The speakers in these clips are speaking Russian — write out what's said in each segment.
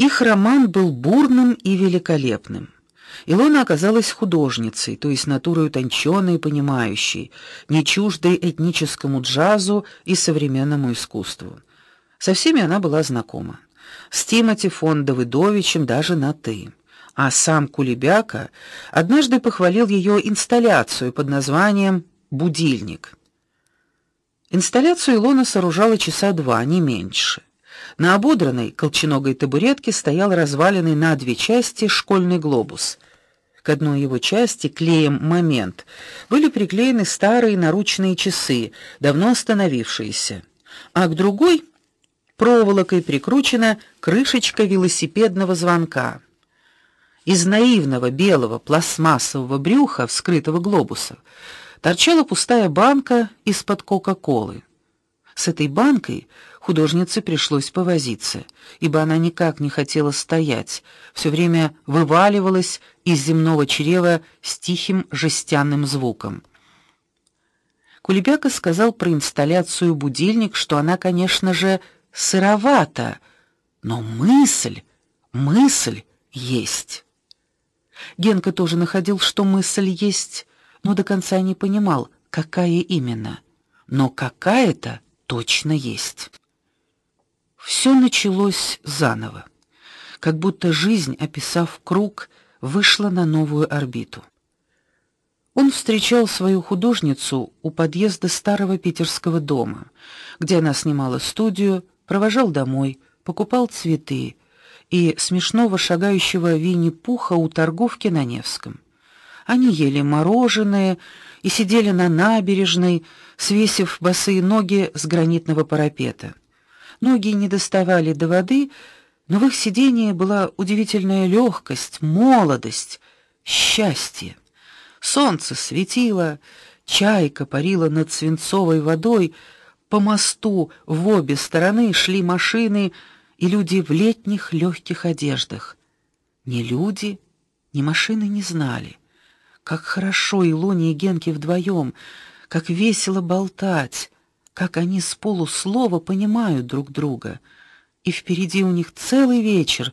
Их роман был бурным и великолепным. Илона оказалась художницей, то есть натурой утонченной и понимающей, не чуждой этническому джазу и современному искусству. Со всеми она была знакома. С Тимоти фон Давыдовичем даже на ты. А сам Кулебяка однажды похвалил ее инсталляцию под названием Будильник. Инсталляцию Илона сооружала часа два, не меньше. На ободранной колченогой табуретке стоял разваленный на две части школьный глобус. К одной его части клеем момент были приклеены старые наручные часы, давно остановившиеся, а к другой проволокой прикручена крышечка велосипедного звонка. Из наивного белого пластмассового брюха вскрытого глобуса торчала пустая банка из-под Кока-колы. С этой банкой художнице пришлось повозиться, ибо она никак не хотела стоять, все время вываливалась из земного чрева с тихим жестяным звуком. Кулебяка сказал про инсталляцию будильник, что она, конечно же, сыровато, но мысль, мысль есть. Генка тоже находил, что мысль есть, но до конца не понимал, какая именно. Но какая-то точно есть. Все началось заново, как будто жизнь, описав круг, вышла на новую орбиту. Он встречал свою художницу у подъезда старого питерского дома, где она снимала студию, провожал домой, покупал цветы и смешного шагающего Винни-Пуха у торговки на Невском. Они ели мороженое и сидели на набережной, свесив босые ноги с гранитного парапета. Ноги не доставали до воды, но в их сидении была удивительная легкость, молодость, счастье. Солнце светило, чайка парила над свинцовой водой, по мосту в обе стороны шли машины и люди в летних легких одеждах. Ни люди, ни машины не знали, как хорошо и Луне и Генке вдвоем, как весело болтать, как они с полуслова понимают друг друга. И впереди у них целый вечер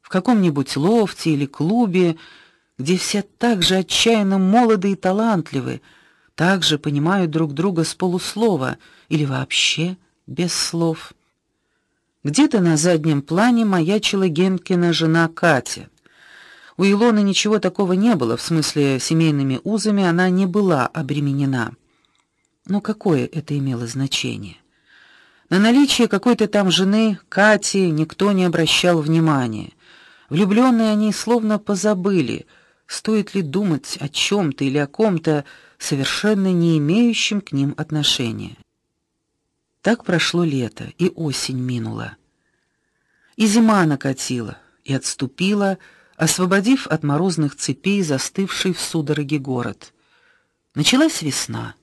в каком-нибудь лофте или клубе, где все так же отчаянно молоды и талантливы, также понимают друг друга с полуслова или вообще без слов. Где-то на заднем плане маячила Генкина жена Катя. У Илоны ничего такого не было, в смысле семейными узами она не была обременена. Но какое это имело значение? На наличие какой-то там жены Кати никто не обращал внимания. Влюбленные они словно позабыли, стоит ли думать о чем то или о ком-то, совершенно не имеющим к ним отношения. Так прошло лето, и осень минула. И зима накатила и отступила, освободив от морозных цепей застывший в судороге город. Началась весна,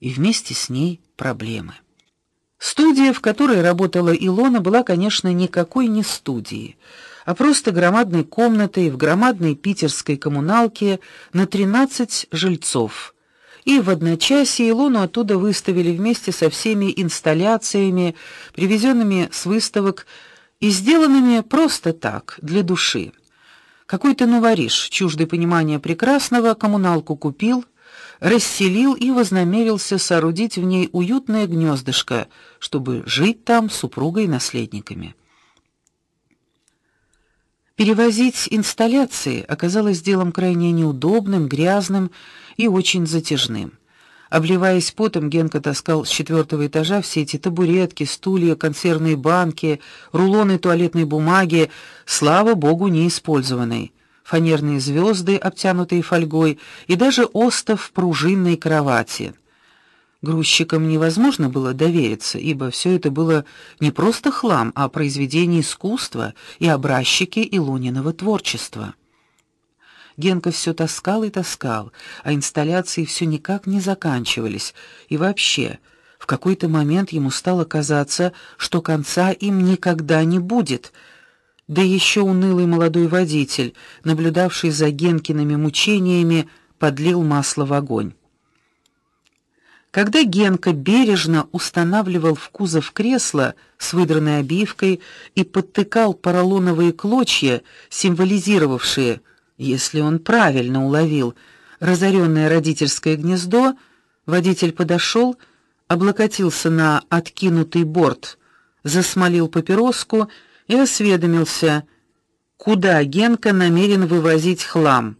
и вместе с ней проблемы. Студия, в которой работала Илона, была, конечно, никакой не студией, а просто громадной комнатой в громадной питерской коммуналке на 13 жильцов и в одночасье Илону оттуда выставили вместе со всеми инсталляциями, привезенными с выставок и сделанными просто так, для души. Какой-то новориш, чуждый понимания прекрасного, коммуналку купил, расселил и вознамерился соорудить в ней уютное гнездышко, чтобы жить там с супругой и наследниками. Перевозить инсталляции оказалось делом крайне неудобным, грязным и очень затяжным. Обливаясь потом, Генка таскал с четвертого этажа все эти табуретки, стулья, консервные банки, рулоны туалетной бумаги, слава богу, неиспользованные, фанерные звезды, обтянутые фольгой, и даже остов пружинной кровати. Грузчикам невозможно было довериться, ибо все это было не просто хлам, а произведение искусства и образчики Илониного творчества. Генка все таскал и таскал, а инсталляции все никак не заканчивались. И вообще, в какой-то момент ему стало казаться, что конца им никогда не будет. Да еще унылый молодой водитель, наблюдавший за Генкиными мучениями, подлил масло в огонь. Когда Генка бережно устанавливал в кузов кресла с выдранной обивкой и подтыкал поролоновые клочья, символизировавшие, если он правильно уловил, разоренное родительское гнездо, водитель подошел, облокотился на откинутый борт, засмолил папироску и осведомился, куда Генка намерен вывозить хлам.